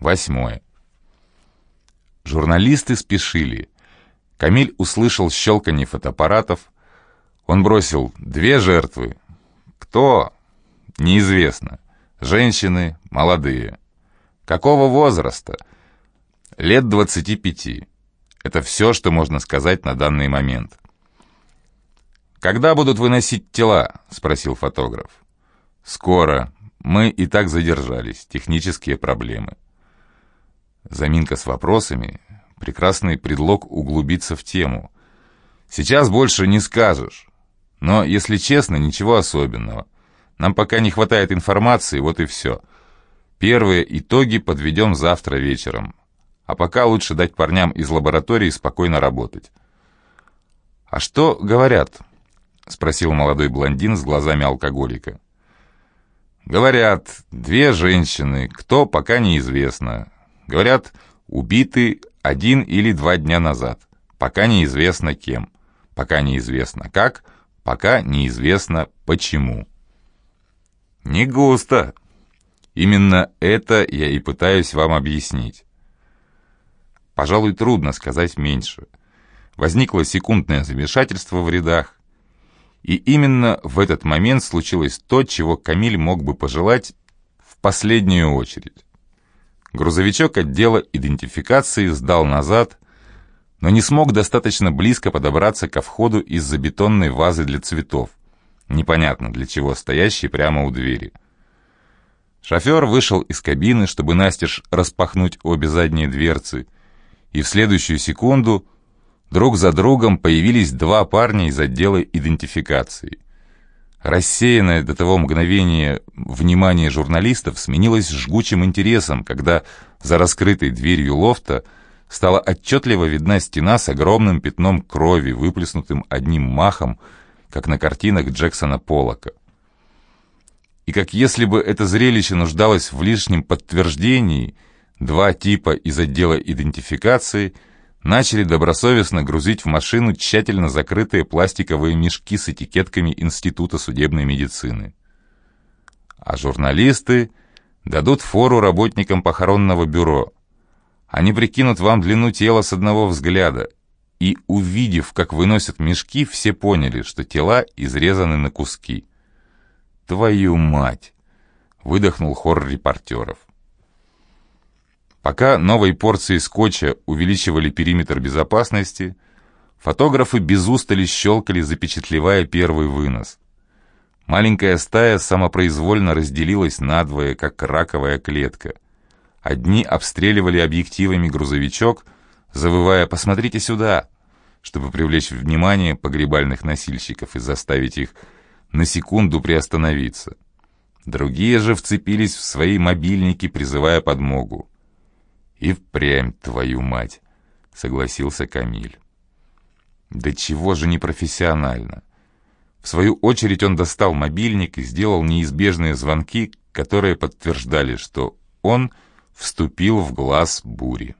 Восьмое. Журналисты спешили. Камиль услышал щелканье фотоаппаратов. Он бросил две жертвы. Кто? Неизвестно. Женщины, молодые. Какого возраста? Лет 25. Это все, что можно сказать на данный момент. «Когда будут выносить тела?» — спросил фотограф. «Скоро. Мы и так задержались. Технические проблемы». Заминка с вопросами — прекрасный предлог углубиться в тему. «Сейчас больше не скажешь. Но, если честно, ничего особенного. Нам пока не хватает информации, вот и все. Первые итоги подведем завтра вечером. А пока лучше дать парням из лаборатории спокойно работать». «А что говорят?» — спросил молодой блондин с глазами алкоголика. «Говорят, две женщины, кто пока неизвестно. Говорят, убиты один или два дня назад. Пока неизвестно кем. Пока неизвестно как, пока неизвестно почему». «Не густо. Именно это я и пытаюсь вам объяснить. Пожалуй, трудно сказать меньше. Возникло секундное замешательство в рядах, и именно в этот момент случилось то, чего Камиль мог бы пожелать в последнюю очередь. Грузовичок отдела идентификации сдал назад, но не смог достаточно близко подобраться ко входу из-за бетонной вазы для цветов, непонятно для чего стоящей прямо у двери. Шофер вышел из кабины, чтобы настежь распахнуть обе задние дверцы, и в следующую секунду – Друг за другом появились два парня из отдела идентификации. Рассеянное до того мгновения внимание журналистов сменилось жгучим интересом, когда за раскрытой дверью лофта стала отчетливо видна стена с огромным пятном крови, выплеснутым одним махом, как на картинах Джексона Поллока. И как если бы это зрелище нуждалось в лишнем подтверждении, два типа из отдела идентификации – начали добросовестно грузить в машину тщательно закрытые пластиковые мешки с этикетками Института судебной медицины. А журналисты дадут фору работникам похоронного бюро. Они прикинут вам длину тела с одного взгляда, и, увидев, как выносят мешки, все поняли, что тела изрезаны на куски. «Твою мать!» — выдохнул хор репортеров. Пока новой порцией скотча увеличивали периметр безопасности, фотографы без устали щелкали, запечатлевая первый вынос. Маленькая стая самопроизвольно разделилась надвое, как раковая клетка. Одни обстреливали объективами грузовичок, завывая «посмотрите сюда», чтобы привлечь внимание погребальных носильщиков и заставить их на секунду приостановиться. Другие же вцепились в свои мобильники, призывая подмогу. «И впрямь, твою мать!» — согласился Камиль. «Да чего же непрофессионально!» В свою очередь он достал мобильник и сделал неизбежные звонки, которые подтверждали, что он вступил в глаз бури.